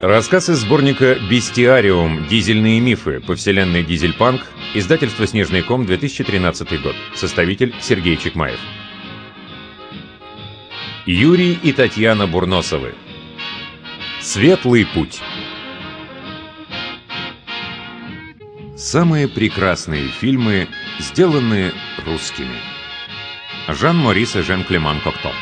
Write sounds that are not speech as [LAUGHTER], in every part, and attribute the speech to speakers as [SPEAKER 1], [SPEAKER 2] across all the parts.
[SPEAKER 1] Рассказ из сборника «Бестиариум. Дизельные мифы» по вселенной «Дизельпанк», издательство «Снежный ком», 2013 год. Составитель Сергей Чекмаев. Юрий и Татьяна Бурносовы. Светлый путь. Самые прекрасные фильмы, сделанные русскими. Жан-Морис и Жан-Клеман Кокто.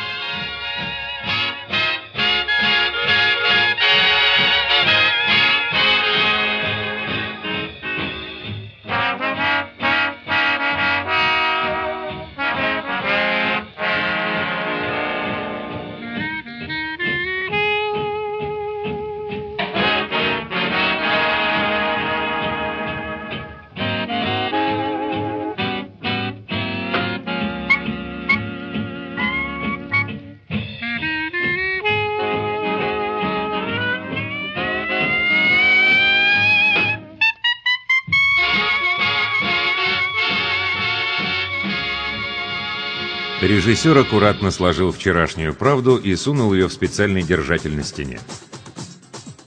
[SPEAKER 1] Режиссер аккуратно сложил вчерашнюю правду и сунул ее в специальный держатель на стене.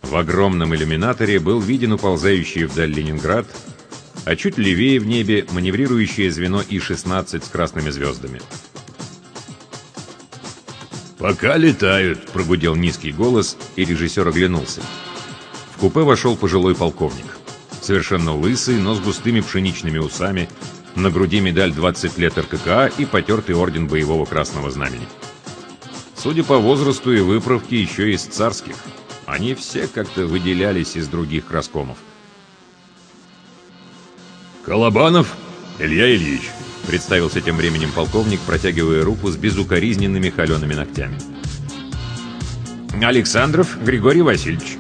[SPEAKER 1] В огромном иллюминаторе был виден уползающий вдаль Ленинград, а чуть левее в небе маневрирующее звено И-16 с красными звездами.
[SPEAKER 2] «Пока летают», — прогудел низкий голос, и режиссер оглянулся.
[SPEAKER 1] В купе вошел пожилой полковник. Совершенно лысый, но с густыми пшеничными усами, на груди медаль 20 лет РККА и потертый орден боевого красного знамени. Судя по возрасту и выправке, еще из царских. Они все как-то выделялись из других раскомов.
[SPEAKER 2] «Колобанов Илья Ильич», —
[SPEAKER 1] представился тем временем полковник, протягивая руку с безукоризненными холеными ногтями.
[SPEAKER 2] «Александров Григорий Васильевич».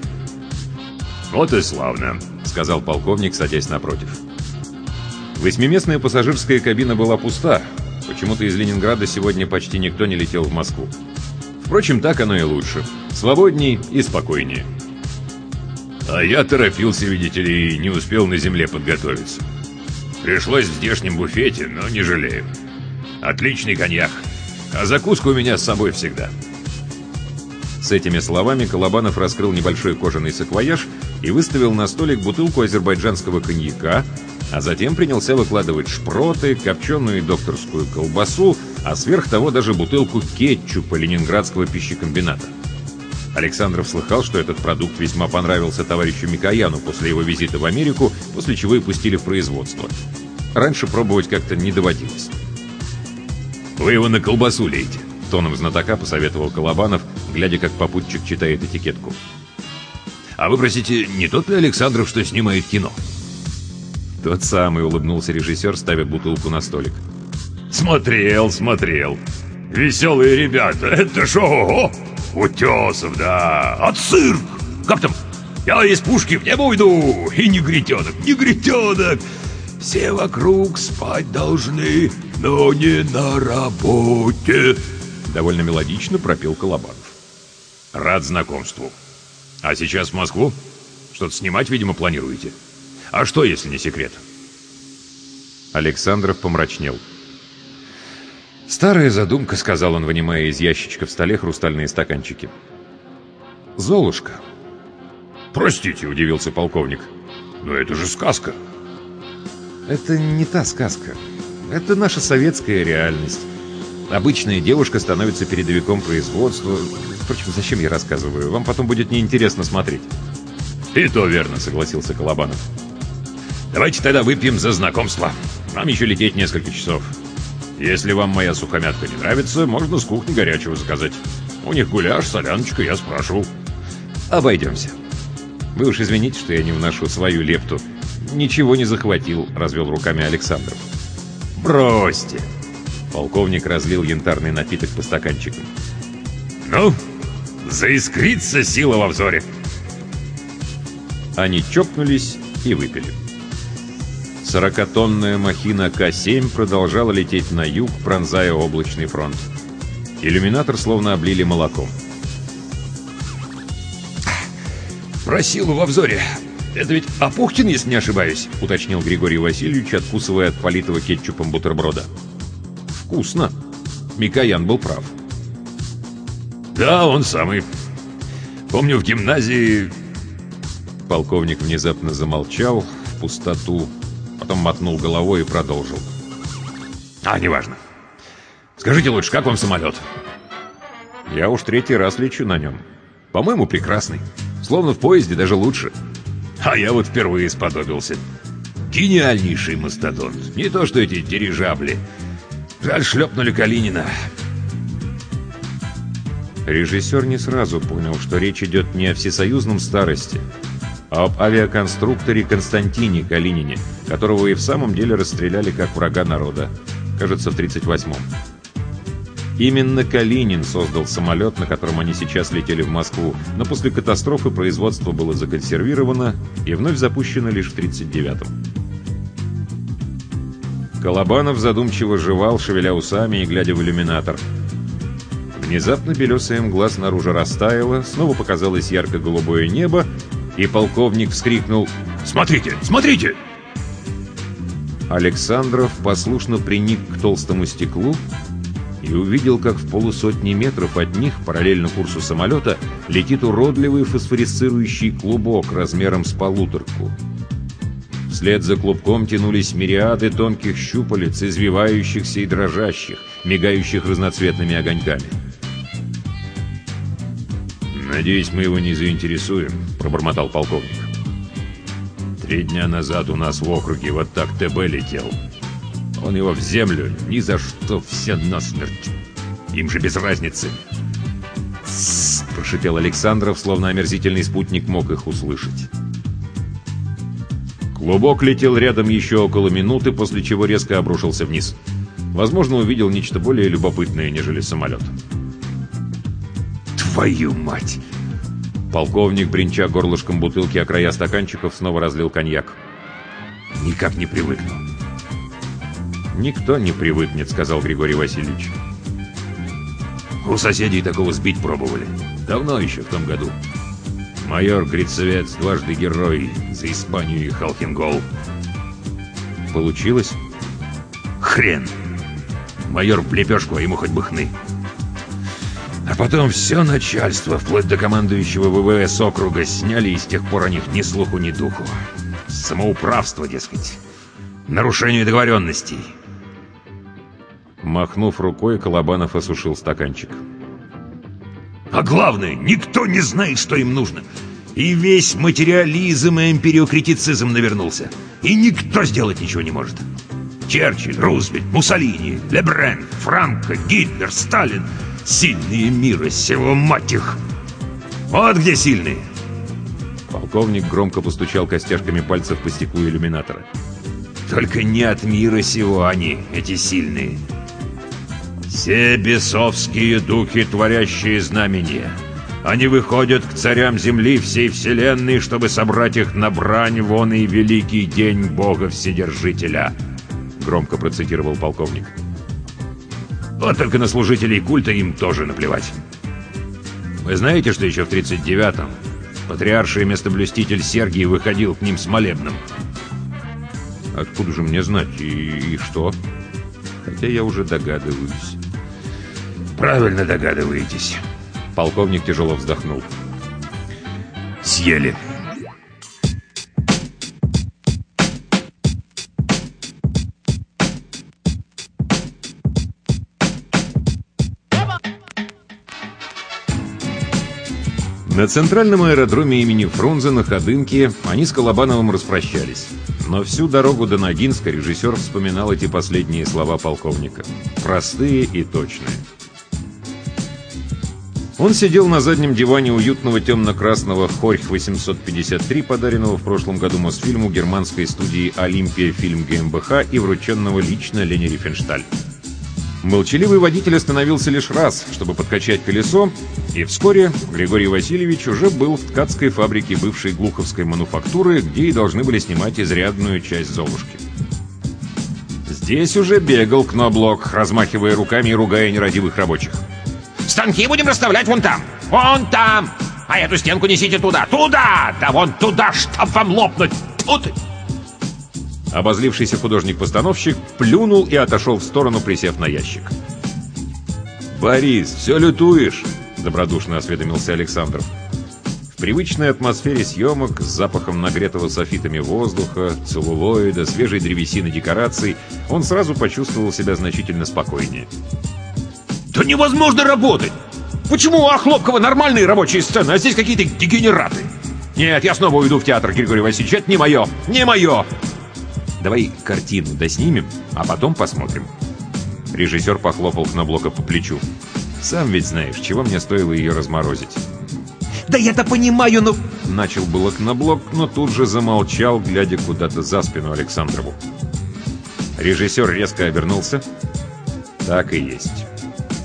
[SPEAKER 1] «Вот и славно», — сказал полковник, садясь напротив. Восьмиместная пассажирская кабина была пуста. Почему-то из Ленинграда сегодня почти никто не летел в Москву. Впрочем, так оно и лучше. Свободней и спокойнее.
[SPEAKER 2] А я торопился, видите ли, и не успел на земле подготовиться. Пришлось в здешнем буфете, но не жалею. Отличный коньяк. А закуска у меня с собой всегда.
[SPEAKER 1] С этими словами Колобанов раскрыл небольшой кожаный саквояж и выставил на столик бутылку азербайджанского коньяка, а затем принялся выкладывать шпроты, копченую докторскую колбасу, а сверх того даже бутылку кетчупа ленинградского пищекомбината. Александров слыхал, что этот продукт весьма понравился товарищу Микояну после его визита в Америку, после чего и пустили в производство. Раньше пробовать как-то не доводилось.
[SPEAKER 2] «Вы его на колбасу лейте», —
[SPEAKER 1] тоном знатока посоветовал Колобанов, глядя, как попутчик читает этикетку.
[SPEAKER 2] «А вы, простите, не тот ли Александров, что снимает кино?»
[SPEAKER 1] Тот самый улыбнулся режиссер, ставя бутылку на столик.
[SPEAKER 2] Смотрел, смотрел. Веселые ребята, это шо? Утесов, да. От цирк. Как там? Я из пушки в небо уйду. И негритенок, негритенок. Все вокруг спать должны, но не на работе.
[SPEAKER 1] Довольно мелодично пропел Колобанов.
[SPEAKER 2] Рад знакомству. А сейчас в Москву? Что-то снимать, видимо, планируете? — а что, если не секрет?»
[SPEAKER 1] Александров помрачнел. «Старая задумка», — сказал он, вынимая из ящичка в столе хрустальные стаканчики. «Золушка».
[SPEAKER 2] «Простите», — удивился полковник. «Но это же сказка».
[SPEAKER 1] «Это не та сказка. Это наша советская реальность. Обычная девушка становится передовиком производства. Впрочем, зачем я рассказываю? Вам потом будет неинтересно смотреть».
[SPEAKER 2] «И то верно», — согласился Колобанов. Давайте тогда выпьем за знакомство. Нам еще лететь несколько часов. Если вам моя сухомятка не нравится, можно с кухни горячего заказать. У них гуляш, соляночка, я спрашивал.
[SPEAKER 1] Обойдемся. Вы уж извините, что я не вношу свою лепту. Ничего не захватил, развел руками Александр.
[SPEAKER 2] Бросьте.
[SPEAKER 1] Полковник разлил янтарный напиток по стаканчикам.
[SPEAKER 2] Ну, заискрится сила во взоре.
[SPEAKER 1] Они чокнулись и выпили. Сорокатонная махина К-7 продолжала лететь на юг, пронзая облачный фронт. Иллюминатор словно облили молоком.
[SPEAKER 2] «Про силу во взоре. Это ведь Апухтин, если не ошибаюсь», — уточнил Григорий Васильевич, откусывая от политого кетчупом бутерброда.
[SPEAKER 1] «Вкусно». Микоян был прав.
[SPEAKER 2] «Да, он самый. Помню, в гимназии
[SPEAKER 1] Полковник внезапно замолчал в пустоту, потом мотнул головой и продолжил.
[SPEAKER 2] «А, неважно. Скажите лучше, как вам самолет?»
[SPEAKER 1] «Я уж третий раз лечу на нем. По-моему, прекрасный. Словно в поезде, даже лучше».
[SPEAKER 2] «А я вот впервые сподобился. Гениальнейший мастодонт. Не то что эти дирижабли. Жаль, шлепнули Калинина».
[SPEAKER 1] Режиссер не сразу понял, что речь идет не о всесоюзном старости, об авиаконструкторе Константине Калинине, которого и в самом деле расстреляли как врага народа, кажется, в 38-м. Именно Калинин создал самолет, на котором они сейчас летели в Москву, но после катастрофы производство было законсервировано и вновь запущено лишь в 39-м. Колобанов задумчиво жевал, шевеля усами и глядя в иллюминатор – Внезапно белесая мгла снаружи растаяла, снова показалось ярко-голубое небо, и полковник вскрикнул
[SPEAKER 2] «Смотрите! Смотрите!»
[SPEAKER 1] Александров послушно приник к толстому стеклу и увидел, как в полусотни метров от них, параллельно курсу самолета, летит уродливый фосфорисцирующий клубок размером с полуторку. Вслед за клубком тянулись мириады тонких щупалец, извивающихся и дрожащих, мигающих разноцветными огоньками.
[SPEAKER 2] «Надеюсь, мы его не заинтересуем», — пробормотал полковник. «Три дня назад у нас в округе вот так ТБ летел. Он его в землю, ни за что, все насмерть. Им же без разницы».
[SPEAKER 1] «Тссс», — прошипел Александров, словно омерзительный спутник мог их услышать. Клубок летел рядом еще около минуты, после чего резко обрушился вниз. Возможно, увидел нечто более любопытное, нежели самолет.
[SPEAKER 2] Твою мать!»
[SPEAKER 1] Полковник, бренча горлышком бутылки о края стаканчиков, снова разлил коньяк.
[SPEAKER 2] «Никак не привыкну».
[SPEAKER 1] «Никто не привыкнет», — сказал Григорий Васильевич.
[SPEAKER 2] «У соседей такого сбить пробовали. Давно еще, в том году. Майор Грицевец дважды герой за Испанию и Халхингол».
[SPEAKER 1] «Получилось?»
[SPEAKER 2] «Хрен! Майор в лепешку, а ему хоть бы хны». А потом все начальство, вплоть до командующего ВВС округа, сняли, и с тех пор о них ни слуху, ни духу. Самоуправство, дескать. Нарушение договоренностей.
[SPEAKER 1] Махнув рукой, Колобанов осушил стаканчик.
[SPEAKER 2] А главное, никто не знает, что им нужно. И весь материализм и эмпириокритицизм навернулся. И никто сделать ничего не может. Черчилль, Рузвельт, Муссолини, Лебрен, Франко, Гитлер, Сталин — Сильные мира сего, мать их! Вот где сильные!»
[SPEAKER 1] Полковник громко постучал костяшками пальцев по стеклу иллюминатора.
[SPEAKER 2] «Только не от мира сего они, эти сильные. Все бесовские духи, творящие знамения. Они выходят к царям земли всей вселенной, чтобы собрать их на брань вон и великий день Бога Вседержителя», громко процитировал полковник. «Полковник». Вот только на служителей культа им тоже наплевать. Вы знаете, что еще в 39-м патриарший местоблюститель Сергий выходил к ним с молебным?
[SPEAKER 1] Откуда же мне знать? И, и что? Хотя я уже догадываюсь.
[SPEAKER 2] Правильно догадываетесь.
[SPEAKER 1] Полковник тяжело вздохнул.
[SPEAKER 2] Съели.
[SPEAKER 1] На центральном аэродроме имени Фрунзе на Ходынке они с Колобановым распрощались. Но всю дорогу до Ногинска режиссер вспоминал эти последние слова полковника. Простые и точные. Он сидел на заднем диване уютного темно-красного Хорьх 853, подаренного в прошлом году Мосфильму германской студии «Олимпия фильм ГМБХ» и врученного лично Лене Рифеншталь. Молчаливый водитель остановился лишь раз, чтобы подкачать колесо, и вскоре Григорий Васильевич уже был в ткацкой фабрике бывшей Глуховской мануфактуры, где и должны были снимать изрядную часть «Золушки». Здесь уже бегал Кноблок, размахивая руками и ругая нерадивых рабочих.
[SPEAKER 3] «Станки будем расставлять вон там! Вон там! А эту стенку несите туда! Туда! Да вон туда, чтоб вам лопнуть! Тут!»
[SPEAKER 1] Обозлившийся художник-постановщик плюнул и отошел в сторону, присев на ящик.
[SPEAKER 2] «Борис, все лютуешь?»
[SPEAKER 1] — добродушно осведомился Александров. привычной атмосфере съемок с запахом нагретого софитами воздуха, целлулоида, свежей древесины декораций он сразу почувствовал себя значительно спокойнее.
[SPEAKER 3] «Да невозможно работать! Почему у Охлопкова нормальные рабочие сцены, а здесь какие-то дегенераты? Нет, я снова уйду в театр, Григорий Васильевич, это не мое, не мое!»
[SPEAKER 1] «Давай картину доснимем, а потом посмотрим». Режиссер похлопал Кноблока по плечу. «Сам ведь знаешь, чего мне стоило ее разморозить».
[SPEAKER 3] «Да я-то понимаю, но...»
[SPEAKER 1] Начал было Кноблок, но тут же замолчал, глядя куда-то за спину Александрову. Режиссер резко обернулся. Так и есть.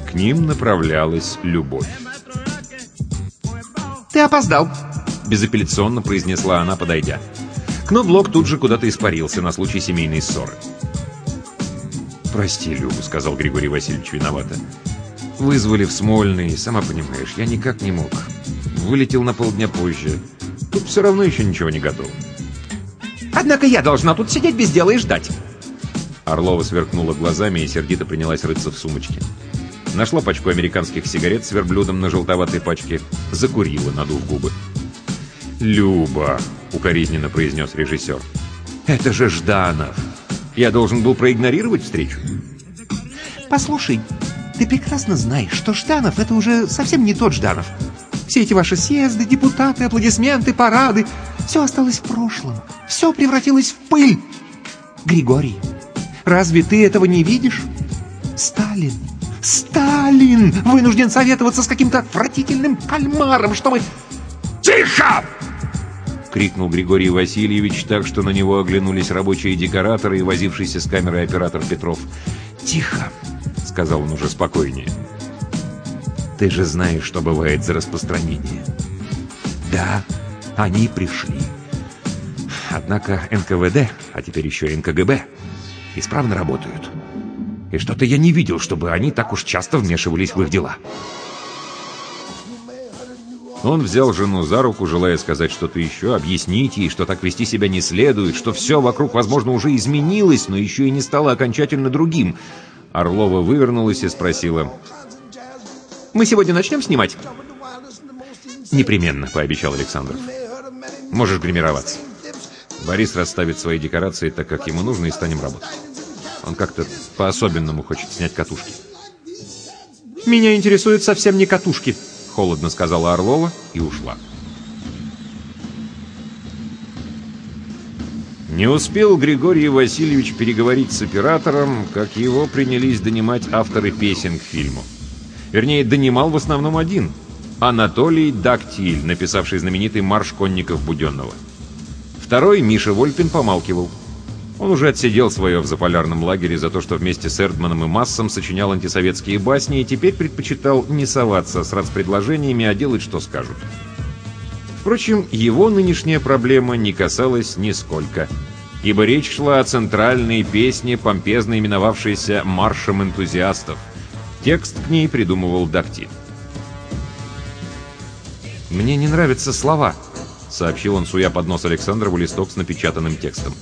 [SPEAKER 1] К ним направлялась любовь.
[SPEAKER 3] «Ты опоздал», —
[SPEAKER 1] безапелляционно произнесла она, подойдя. Кноблок тут же куда-то испарился на случай семейной ссоры. «Прости, Любу», — сказал Григорий Васильевич виновато. «Вызвали в Смольный, сама понимаешь, я никак не мог. Вылетел на полдня позже. Тут все равно еще ничего не готов».
[SPEAKER 3] «Однако я должна тут сидеть без дела и ждать».
[SPEAKER 1] Орлова сверкнула глазами и сердито принялась рыться в сумочке. Нашла пачку американских сигарет с верблюдом на желтоватой пачке, закурила, надув губы. «Люба», — укоризненно произнес режиссер, — «это же Жданов. Я должен был проигнорировать встречу».
[SPEAKER 4] «Послушай, ты прекрасно знаешь, что Жданов — это уже совсем не тот Жданов. Все эти ваши съезды, депутаты, аплодисменты, парады — все осталось в прошлом. Все превратилось в пыль. Григорий, разве ты этого не видишь? Сталин, Сталин вынужден советоваться с каким-то отвратительным кальмаром, чтобы...
[SPEAKER 3] «Тихо!»
[SPEAKER 1] — крикнул Григорий Васильевич так, что на него оглянулись рабочие декораторы и возившийся с камерой оператор Петров. «Тихо!» — сказал он уже спокойнее. «Ты же знаешь, что бывает за распространение». «Да, они пришли. Однако НКВД, а теперь еще и НКГБ, исправно работают. И что-то я не видел, чтобы они так уж часто вмешивались в их дела». Он взял жену за руку, желая сказать что-то еще, объяснить ей, что так вести себя не следует, что все вокруг, возможно, уже изменилось, но еще и не стало окончательно другим. Орлова вывернулась и спросила.
[SPEAKER 3] «Мы сегодня начнем снимать?»
[SPEAKER 1] «Непременно», — пообещал Александров. «Можешь гримироваться. Борис расставит свои декорации так, как ему нужно, и станем работать. Он как-то по-особенному хочет снять катушки».
[SPEAKER 3] «Меня интересуют совсем не катушки», —
[SPEAKER 1] холодно сказала Орлова и ушла. Не успел Григорий Васильевич переговорить с оператором, как его принялись донимать авторы песен к фильму. Вернее, донимал в основном один — Анатолий Дактиль, написавший знаменитый марш конников Буденного. Второй, Миша Вольпин, помалкивал. Он уже отсидел свое в заполярном лагере за то, что вместе с Эрдманом и Массом сочинял антисоветские басни и теперь предпочитал не соваться с рацпредложениями, а делать, что скажут. Впрочем, его нынешняя проблема не касалась нисколько, ибо речь шла о центральной песне, помпезно именовавшейся «Маршем энтузиастов». Текст к ней придумывал Дактиль. «Мне не нравятся слова», — сообщил он, суя под нос Александрову листок с напечатанным текстом.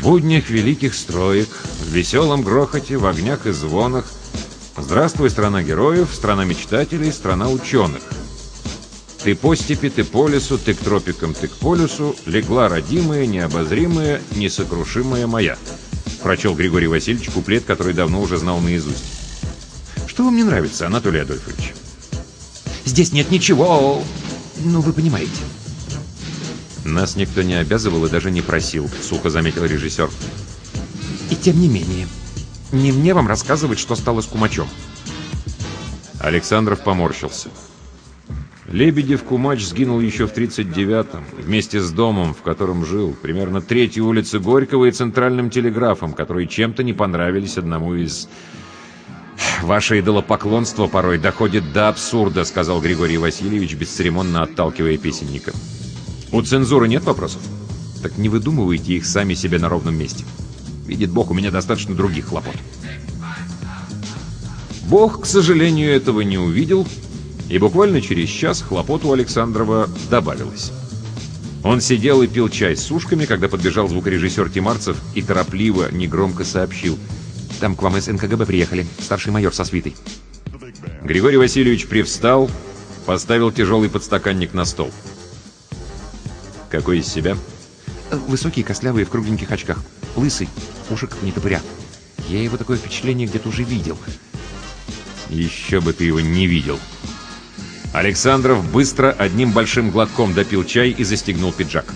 [SPEAKER 1] В буднях великих строек, в веселом грохоте, в огнях и звонах. Здравствуй, страна героев, страна мечтателей, страна ученых. Ты по степи, ты по лесу, ты к тропикам, ты к полюсу, легла родимая, необозримая, несокрушимая моя. Прочел Григорий Васильевич куплет, который давно уже знал наизусть. Что вам не нравится, Анатолий Адольфович?
[SPEAKER 3] «Здесь нет ничего, ну вы понимаете».
[SPEAKER 1] «Нас никто не обязывал и даже не просил», — сухо заметил режиссер.
[SPEAKER 3] «И тем не менее, не мне вам рассказывать, что стало с Кумачом».
[SPEAKER 1] Александров поморщился. Лебедев Кумач сгинул еще в 39-м, вместе с домом, в котором жил, примерно третьей улицы Горького и центральным телеграфом, которые чем-то не понравились одному из... «Ваше идолопоклонство порой доходит до абсурда», — сказал Григорий Васильевич, бесцеремонно отталкивая песенника. У цензуры нет вопросов? Так не выдумывайте их сами себе на ровном месте. Видит Бог, у меня достаточно других хлопот. Бог, к сожалению, этого не увидел, и буквально через час хлопот у Александрова добавилось. Он сидел и пил чай с сушками, когда подбежал звукорежиссер Тимарцев и торопливо, негромко сообщил. «Там к вам из НКГБ приехали, старший майор со свитой». Григорий Васильевич привстал, поставил тяжелый подстаканник на стол. «Какой из себя?»
[SPEAKER 4] Высокий, костлявый, в кругленьких очках. Лысый, уши как нетопыря. Я его такое впечатление где-то уже видел.
[SPEAKER 1] Еще бы ты его не видел. Александров быстро одним большим глотком допил чай и застегнул пиджак.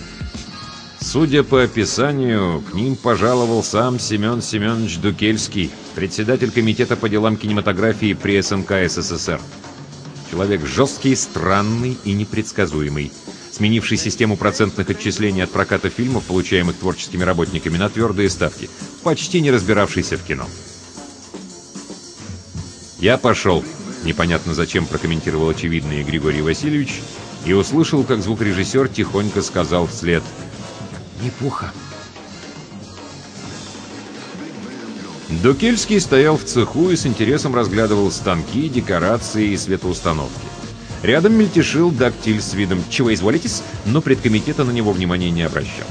[SPEAKER 1] Судя по описанию, к ним пожаловал сам Семен Семенович Дукельский, председатель комитета по делам кинематографии при СНК СССР. Человек жесткий, странный и непредсказуемый, сменивший систему процентных отчислений от проката фильмов, получаемых творческими работниками, на твердые ставки, почти не разбиравшийся в кино. «Я пошел», — непонятно зачем прокомментировал очевидный Григорий Васильевич, и услышал, как звукорежиссер тихонько сказал вслед —
[SPEAKER 4] Неплохо.
[SPEAKER 1] Дукельский стоял в цеху и с интересом разглядывал станки, декорации и светоустановки. Рядом мельтешил дактиль с видом «Чего изволитесь?», но предкомитета на него внимания не обращал.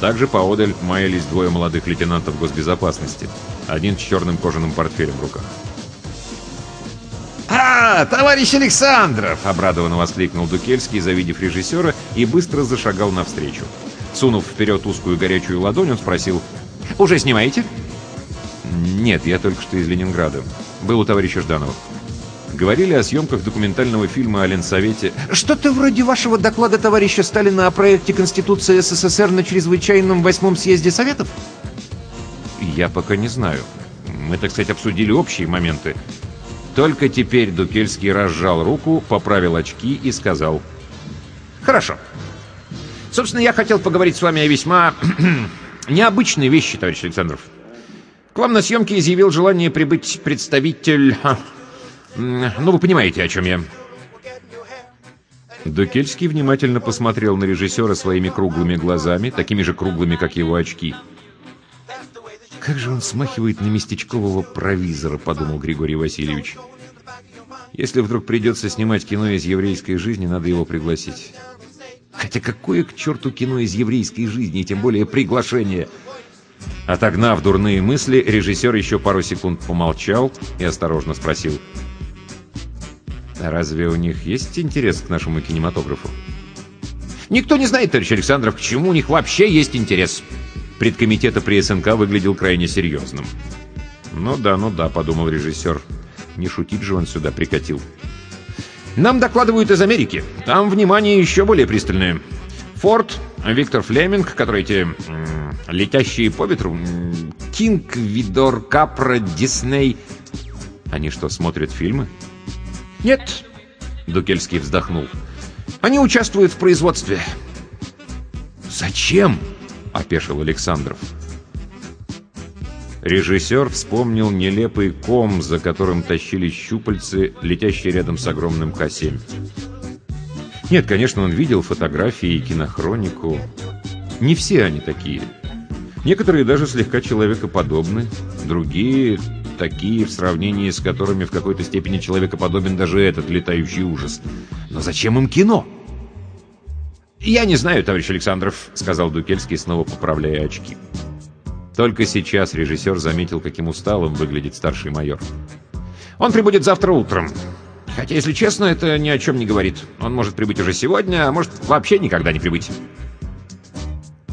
[SPEAKER 1] Также поодаль маялись двое молодых лейтенантов госбезопасности. Один с черным кожаным портфелем в руках.
[SPEAKER 3] «А, товарищ Александров!» — обрадованно воскликнул Дукельский, завидев режиссера, и быстро зашагал навстречу. Сунув вперед узкую горячую ладонь, он спросил, «Уже снимаете?»
[SPEAKER 1] «Нет, я только что из Ленинграда. Был у товарища Жданова». Говорили о съемках документального фильма о Ленсовете.
[SPEAKER 4] Что-то вроде вашего доклада товарища Сталина о проекте Конституции СССР на чрезвычайном восьмом съезде Советов?
[SPEAKER 1] Я пока не знаю. Мы, так сказать, обсудили общие моменты. Только теперь Дукельский разжал руку, поправил очки и сказал.
[SPEAKER 3] «Хорошо. Собственно, я хотел поговорить с вами о весьма [CLEARS THROAT] необычной вещи, товарищ Александров. К вам на съемке изъявил желание прибыть представитель... Ну, вы понимаете, о чем я.
[SPEAKER 1] Дукельский внимательно посмотрел на режиссера своими круглыми глазами, такими же круглыми, как его очки. «Как же он смахивает на местечкового провизора», — подумал Григорий Васильевич. «Если вдруг придется снимать кино из еврейской жизни, надо его пригласить». Хотя какое к черту кино из еврейской жизни, тем более приглашение? Отогнав дурные мысли, режиссер еще пару секунд помолчал и осторожно спросил. «А разве у них есть интерес к нашему кинематографу?»
[SPEAKER 3] «Никто не знает, товарищ Александров, к чему у них вообще есть интерес».
[SPEAKER 1] Предкомитета при СНК выглядел крайне серьезным. «Ну да, ну да», — подумал режиссер. «Не шутить же он сюда прикатил».
[SPEAKER 3] Нам докладывают из Америки. Там внимание еще более пристальное. Форд, Виктор Флеминг, которые эти летящие по ветру, Кинг, Видор, Капра, Дисней.
[SPEAKER 1] Они что, смотрят фильмы?
[SPEAKER 3] Нет,
[SPEAKER 1] Дукельский вздохнул.
[SPEAKER 3] Они участвуют в производстве.
[SPEAKER 1] Зачем? Опешил Александров. Режиссер вспомнил нелепый ком, за которым тащили щупальцы, летящие рядом с огромным К-7. Нет, конечно, он видел фотографии и кинохронику. Не все они такие. Некоторые даже слегка человекоподобны, другие такие, в сравнении с которыми в какой-то степени человекоподобен даже этот летающий ужас. Но зачем им кино?
[SPEAKER 3] «Я не знаю, товарищ Александров», — сказал Дукельский, снова поправляя очки.
[SPEAKER 1] Только сейчас режиссер заметил, каким усталым выглядит старший майор.
[SPEAKER 3] «Он прибудет завтра утром. Хотя, если честно, это ни о чем не говорит. Он может прибыть уже сегодня, а может вообще никогда не прибыть».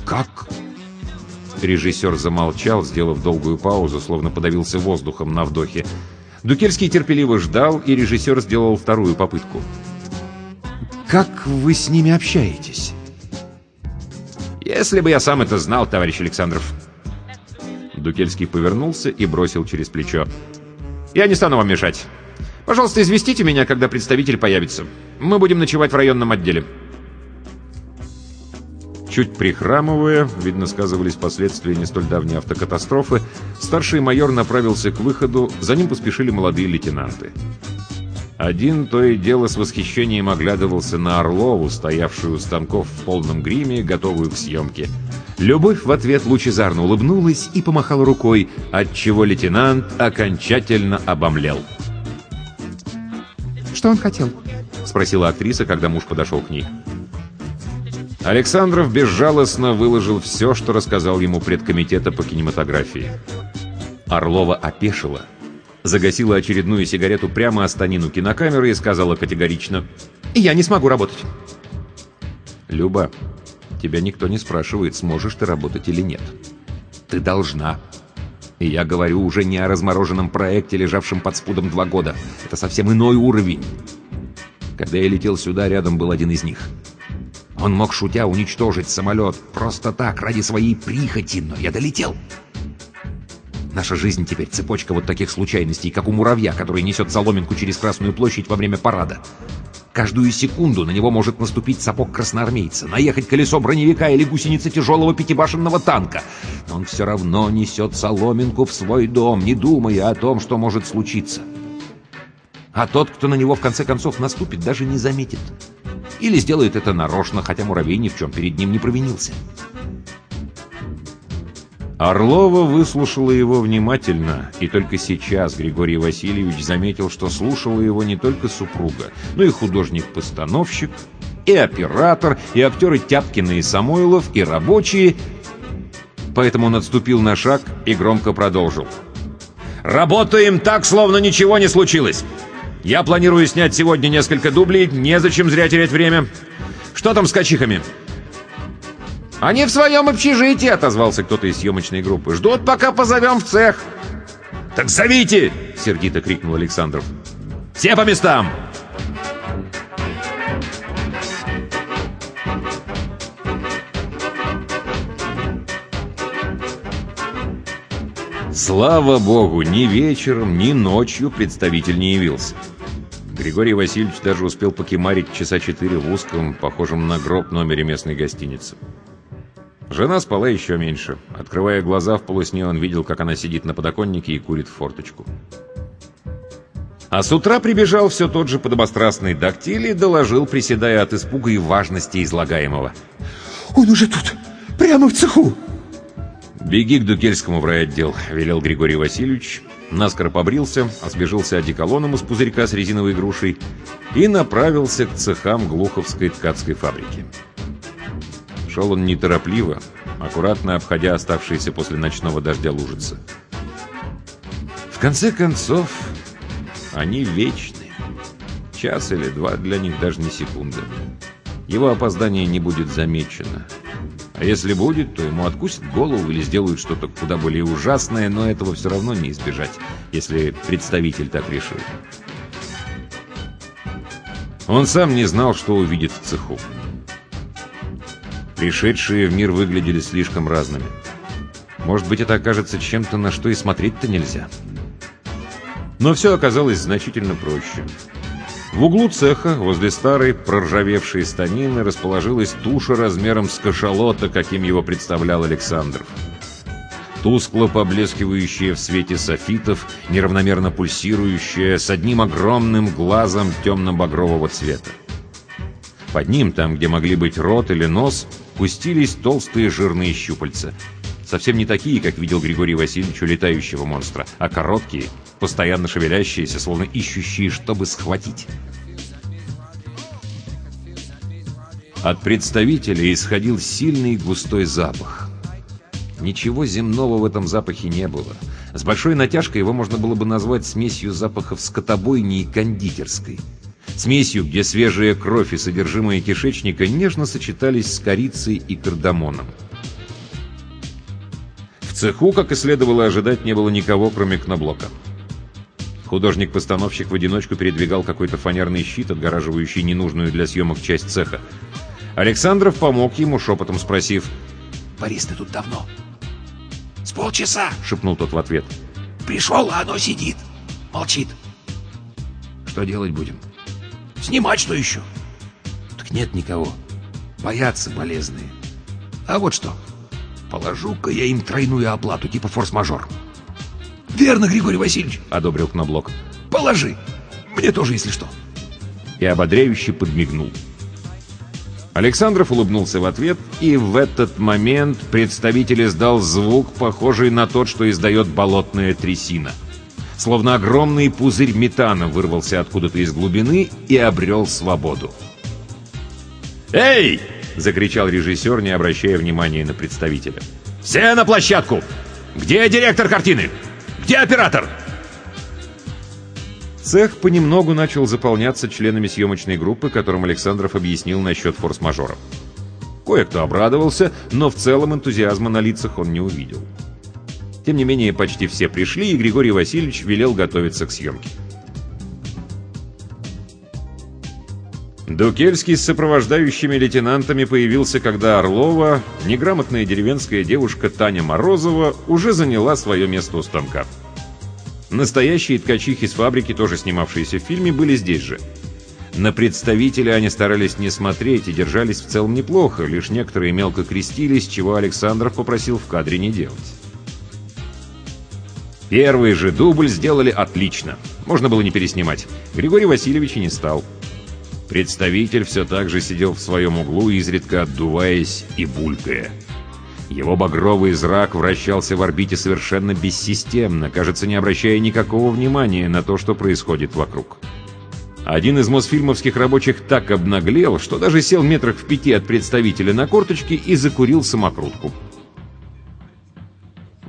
[SPEAKER 1] «Как?» Режиссер замолчал, сделав долгую паузу, словно подавился воздухом на вдохе. Дукельский терпеливо ждал, и режиссер сделал вторую попытку. «Как вы с ними общаетесь?»
[SPEAKER 3] «Если бы я сам это знал, товарищ Александров»,
[SPEAKER 1] Дукельский повернулся и бросил через плечо.
[SPEAKER 3] «Я не стану вам мешать. Пожалуйста, известите меня, когда представитель появится. Мы будем ночевать в районном отделе».
[SPEAKER 1] Чуть прихрамывая, видно, сказывались последствия не столь давней автокатастрофы, старший майор направился к выходу, за ним поспешили молодые лейтенанты. Один то и дело с восхищением оглядывался на Орлову, стоявшую у станков в полном гриме, готовую к съемке. Любовь в ответ лучезарно улыбнулась и помахала рукой, отчего лейтенант окончательно обомлел.
[SPEAKER 4] «Что он хотел?»
[SPEAKER 1] — спросила актриса, когда муж подошел к ней. Александров безжалостно выложил все, что рассказал ему предкомитета по кинематографии. Орлова опешила.
[SPEAKER 3] Загасила очередную сигарету прямо о станину кинокамеры и сказала категорично «Я не смогу работать». «Люба, тебя никто не спрашивает, сможешь ты работать или нет. Ты должна. И я говорю уже не о размороженном проекте, лежавшем под спудом два года. Это совсем иной уровень. Когда я летел сюда, рядом был один из них. Он мог, шутя, уничтожить самолет просто так, ради своей прихоти, но я долетел. Наша жизнь теперь цепочка вот таких случайностей, как у муравья, который несет соломинку через Красную площадь во время парада. Каждую секунду на него может наступить сапог красноармейца, наехать колесо броневика или гусеница тяжелого пятибашенного танка. Но он все равно несет соломинку в свой дом, не думая о том, что может случиться. А тот, кто на него в конце концов наступит, даже не заметит. Или сделает это нарочно, хотя муравей ни в чем перед ним не провинился. Орлова выслушала его внимательно, и только сейчас Григорий Васильевич заметил, что слушала его не только супруга, но и художник-постановщик, и оператор, и актеры Тяпкина и Самойлов, и рабочие. Поэтому он отступил на шаг и громко продолжил. «Работаем так, словно ничего не случилось. Я планирую снять сегодня несколько дублей, незачем зря терять время. Что там с качихами?» «Они в своем общежитии», — отозвался кто-то из съемочной группы. «Ждут, пока позовем в цех». «Так зовите!» — сердито крикнул Александров. «Все по местам!» Слава богу, ни вечером, ни ночью представитель не явился. Григорий Васильевич даже успел покемарить часа четыре в узком, похожем на гроб номере местной гостиницы. Жена спала еще меньше. Открывая глаза в полусне, он видел, как она сидит на подоконнике и курит форточку. А с утра прибежал все тот же подобострастный дактиль и доложил, приседая от испуга и важности излагаемого.
[SPEAKER 4] «Он уже тут! Прямо в цеху!»
[SPEAKER 3] «Беги к Дукельскому в райотдел», — велел Григорий Васильевич. Наскоро побрился, освежился одеколоном из пузырька с резиновой грушей и направился к цехам Глуховской ткацкой фабрики. Шел он неторопливо, аккуратно обходя оставшиеся после ночного дождя лужицы. В конце концов, они вечны. Час или два для них даже не секунда. Его опоздание не будет замечено. А если будет, то ему откусят голову или сделают что-то куда более ужасное, но этого все равно не избежать, если представитель так решил. Он сам не знал, что увидит в цеху. Пришедшие в мир выглядели слишком разными. Может быть, это окажется чем-то, на что и смотреть-то нельзя. Но все оказалось значительно проще. В углу цеха, возле старой проржавевшей станины, расположилась туша размером с кашалота, каким его представлял Александров. Тускло поблескивающая в свете софитов, неравномерно пульсирующая, с одним огромным глазом темно-багрового цвета. Под ним, там, где могли быть рот или нос, пустились толстые жирные щупальца. Совсем не такие, как видел Григорий Васильевич у летающего монстра, а короткие, постоянно шевелящиеся, словно ищущие, чтобы схватить. От представителя исходил сильный густой запах. Ничего земного в этом запахе не было. С большой натяжкой его можно было бы назвать смесью запахов скотобойни и кондитерской. Смесью, где свежая кровь и содержимое кишечника нежно сочетались с корицей и кардамоном. В цеху, как и следовало ожидать, не было никого, кроме кноблока. Художник-постановщик в одиночку передвигал какой-то фанерный щит, отгораживающий ненужную для съемок часть цеха. Александров помог ему, шепотом спросив,
[SPEAKER 5] «Борис, ты тут давно?» «С полчаса!»
[SPEAKER 3] — шепнул тот в ответ.
[SPEAKER 5] «Пришел, а оно сидит, молчит».
[SPEAKER 3] «Что делать будем?»
[SPEAKER 5] Снимать что еще?
[SPEAKER 3] Так нет никого. Боятся болезные.
[SPEAKER 5] А вот что. Положу-ка я им тройную оплату, типа форс-мажор. Верно, Григорий Васильевич,
[SPEAKER 3] одобрил Кноблок.
[SPEAKER 5] Положи. Мне тоже, если что.
[SPEAKER 3] И ободряюще подмигнул. Александров улыбнулся в ответ, и в этот момент представитель издал звук, похожий на тот, что издает болотная трясина словно огромный пузырь метана вырвался откуда-то из глубины и обрел свободу. «Эй!» — закричал режиссер, не обращая внимания на представителя. «Все на площадку! Где директор картины? Где оператор?»
[SPEAKER 1] Цех понемногу начал заполняться членами съемочной группы, которым Александров объяснил насчет форс-мажоров. Кое-кто обрадовался, но в целом энтузиазма на лицах он не увидел. Тем не менее, почти все пришли, и Григорий Васильевич велел готовиться к съемке. Дукельский с сопровождающими лейтенантами появился, когда Орлова, неграмотная деревенская девушка Таня Морозова, уже заняла свое место у станка. Настоящие ткачихи с фабрики, тоже снимавшиеся в фильме, были здесь же. На представителя они старались не смотреть и держались в целом неплохо, лишь некоторые мелко крестились, чего Александров попросил в кадре не делать. Первый же дубль сделали отлично. Можно было не переснимать. Григорий Васильевич и не стал. Представитель все так же сидел в своем углу, изредка отдуваясь и булькая. Его багровый зрак вращался в орбите совершенно бессистемно, кажется, не обращая никакого внимания на то, что происходит вокруг. Один из мосфильмовских рабочих так обнаглел, что даже сел метрах в пяти от представителя на корточки и закурил самокрутку.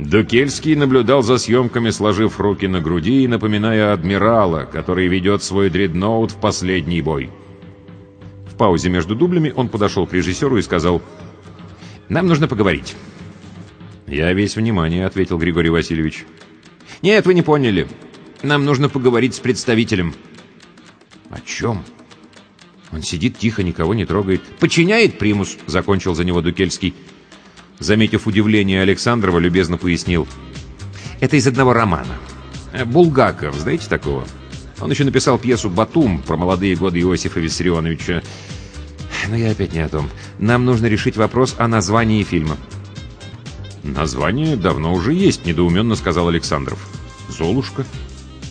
[SPEAKER 1] Дукельский наблюдал за съемками, сложив руки на груди и напоминая адмирала, который ведет свой дредноут в последний бой. Паузе между дублями он подошел к режиссеру и сказал «Нам нужно поговорить». «Я весь внимание», — ответил Григорий Васильевич. «Нет, вы не поняли. Нам нужно поговорить с представителем». «О чем?» Он сидит тихо, никого не трогает. «Подчиняет примус», — закончил за него Дукельский. Заметив удивление Александрова, любезно пояснил. «Это из одного романа. Булгаков, знаете такого?» Он еще написал пьесу «Батум» про молодые годы Иосифа Виссарионовича. Но я опять не о том. Нам нужно решить вопрос о названии фильма. «Название давно уже есть», — недоуменно сказал Александров. «Золушка».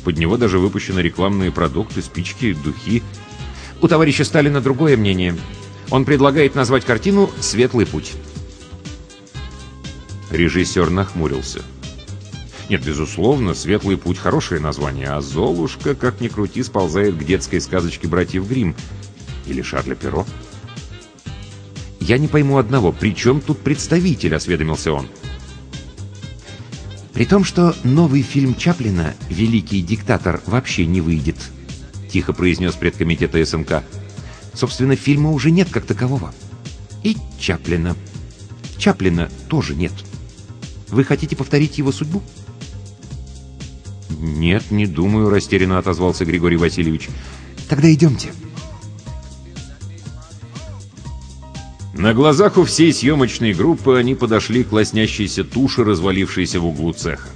[SPEAKER 1] Под него даже выпущены рекламные продукты, спички, духи. У товарища Сталина другое мнение. Он предлагает назвать картину «Светлый путь». Режиссер нахмурился. Нет, безусловно, «Светлый путь» — хорошее название, а «Золушка», как ни крути, сползает к детской сказочке братьев Гримм или Шарля Перо. «Я не пойму одного. При чем тут представитель?» — осведомился он. «При том, что новый фильм Чаплина «Великий диктатор» вообще не выйдет», — тихо произнес предкомитета СМК. «Собственно, фильма уже нет как такового. И Чаплина. Чаплина тоже нет. Вы хотите повторить его судьбу?» «Нет, не думаю», — растерянно отозвался Григорий Васильевич. «Тогда идемте». На глазах у всей съемочной группы они подошли к лоснящейся туше, развалившейся в углу цеха.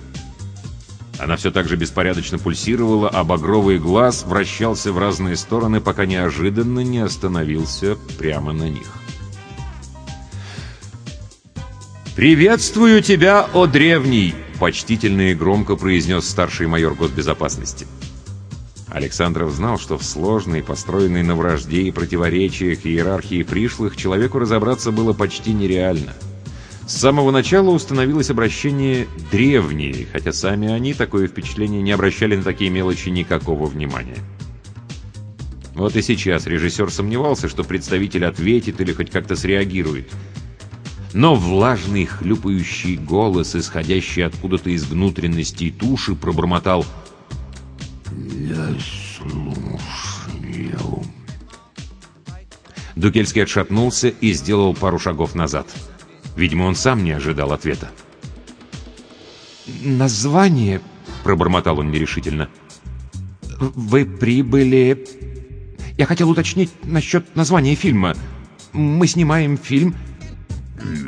[SPEAKER 1] Она все так же беспорядочно пульсировала, а багровый глаз вращался в разные стороны, пока неожиданно не остановился прямо на них. «Приветствую тебя, о древний!» — почтительно и громко произнес старший майор госбезопасности. Александров знал, что в сложной, построенной на вражде и противоречиях иерархии пришлых человеку разобраться было почти нереально. С самого начала установилось обращение «древние», хотя сами они такое впечатление не обращали на такие мелочи никакого внимания. Вот и сейчас режиссер сомневался, что представитель ответит или хоть как-то среагирует – но влажный хлюпающий голос, исходящий откуда-то из внутренностей туши, пробормотал «Я слушаю». Дукельский отшатнулся и сделал пару шагов назад. Видимо, он сам не ожидал ответа. «Название...» — пробормотал он нерешительно. «Вы прибыли...» «Я хотел уточнить насчет названия фильма. Мы снимаем фильм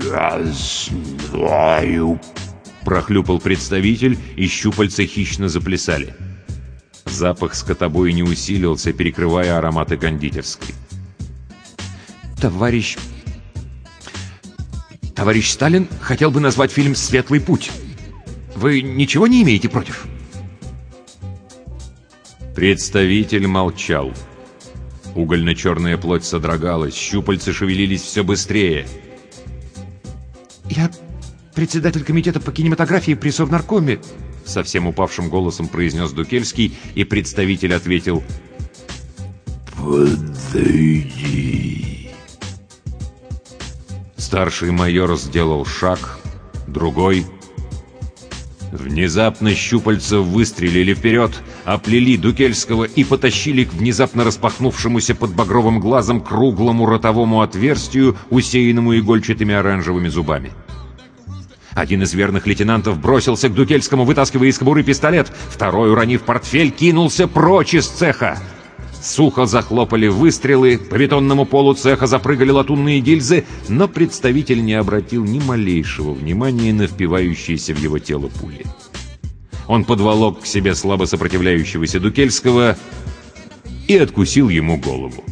[SPEAKER 2] «Я знаю», — прохлюпал представитель, и щупальца хищно заплясали.
[SPEAKER 1] Запах скотобоя не усилился, перекрывая ароматы кондитерской.
[SPEAKER 4] «Товарищ... Товарищ Сталин хотел бы назвать фильм «Светлый путь». Вы ничего не имеете против?»
[SPEAKER 1] Представитель молчал. Угольно-черная плоть содрогалась, щупальца шевелились все быстрее —
[SPEAKER 4] «Я председатель комитета по кинематографии при Совнаркоме», совсем упавшим голосом произнес Дукельский, и представитель ответил
[SPEAKER 2] «Подойди».
[SPEAKER 1] Старший майор сделал шаг, другой. Внезапно щупальца выстрелили вперед,
[SPEAKER 3] оплели Дукельского и потащили к внезапно распахнувшемуся под багровым глазом круглому ротовому отверстию, усеянному игольчатыми оранжевыми зубами. Один из верных лейтенантов бросился к Дукельскому, вытаскивая из кобуры пистолет. Второй, уронив портфель, кинулся прочь из цеха. Сухо захлопали выстрелы, по бетонному полу цеха запрыгали латунные гильзы, но представитель не обратил ни малейшего внимания на впивающиеся в его тело пули. Он подволок к себе слабо сопротивляющегося Дукельского и откусил ему голову.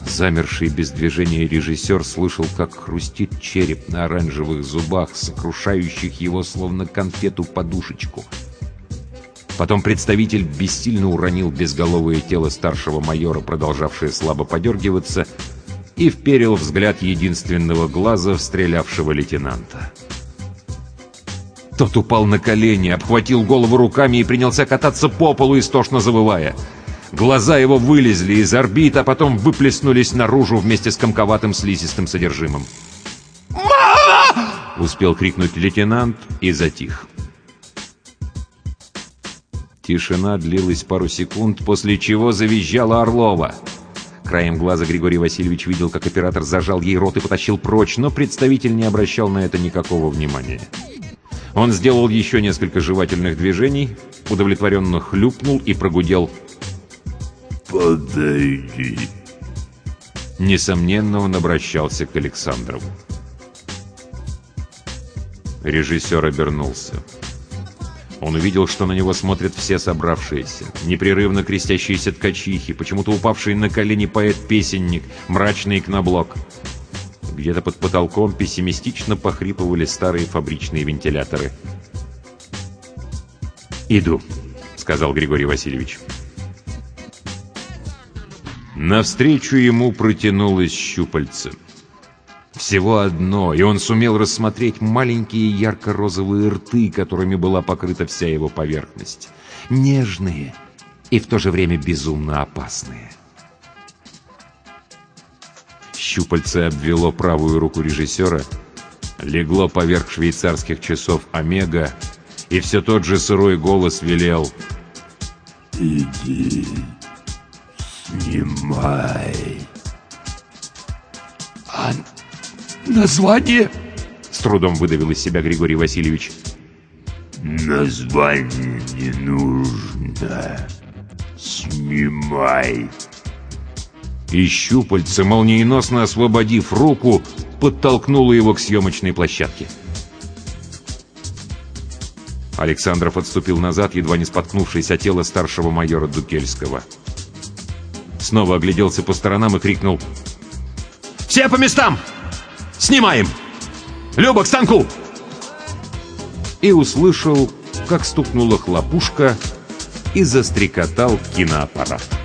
[SPEAKER 3] Замерший без движения режиссер слышал, как хрустит череп на оранжевых зубах, сокрушающих его словно конфету подушечку. Потом представитель бессильно уронил безголовое тело старшего майора, продолжавшее слабо подергиваться, и вперил взгляд единственного глаза в стрелявшего лейтенанта. Тот упал на колени, обхватил голову руками и принялся кататься по полу, истошно завывая — Глаза его вылезли из орбит, а потом выплеснулись наружу вместе с комковатым слизистым содержимым. «Мама!» — успел крикнуть лейтенант и затих. Тишина длилась пару секунд, после чего завизжала Орлова. Краем глаза Григорий Васильевич видел, как оператор зажал ей рот и потащил прочь, но представитель не обращал на это никакого внимания. Он сделал еще несколько жевательных движений, удовлетворенно хлюпнул и прогудел
[SPEAKER 2] подойди».
[SPEAKER 3] Несомненно, он обращался к Александрову. Режиссер обернулся. Он увидел, что на него смотрят все собравшиеся. Непрерывно крестящиеся ткачихи, почему-то упавший на колени поэт-песенник, мрачный кноблок. Где-то под потолком пессимистично похрипывали старые фабричные вентиляторы. «Иду», — сказал Григорий Васильевич. Навстречу ему протянулось щупальце. Всего одно, и он сумел рассмотреть маленькие ярко-розовые рты, которыми была покрыта вся его поверхность. Нежные и в то же время безумно опасные. Щупальце обвело правую руку режиссера, легло поверх швейцарских часов Омега, и все тот же сырой голос велел
[SPEAKER 2] «Иди». «Снимай!»
[SPEAKER 5] «А название?»
[SPEAKER 3] С трудом выдавил из себя Григорий Васильевич.
[SPEAKER 2] «Название не нужно. Снимай!»
[SPEAKER 3] И щупальце, молниеносно освободив руку, подтолкнуло его к съемочной площадке. Александров отступил назад, едва не споткнувшись о тело старшего майора Дукельского. Снова огляделся по сторонам и крикнул. «Все по местам! Снимаем! Люба, к станку!» И услышал, как стукнула хлопушка и застрекотал киноаппарат.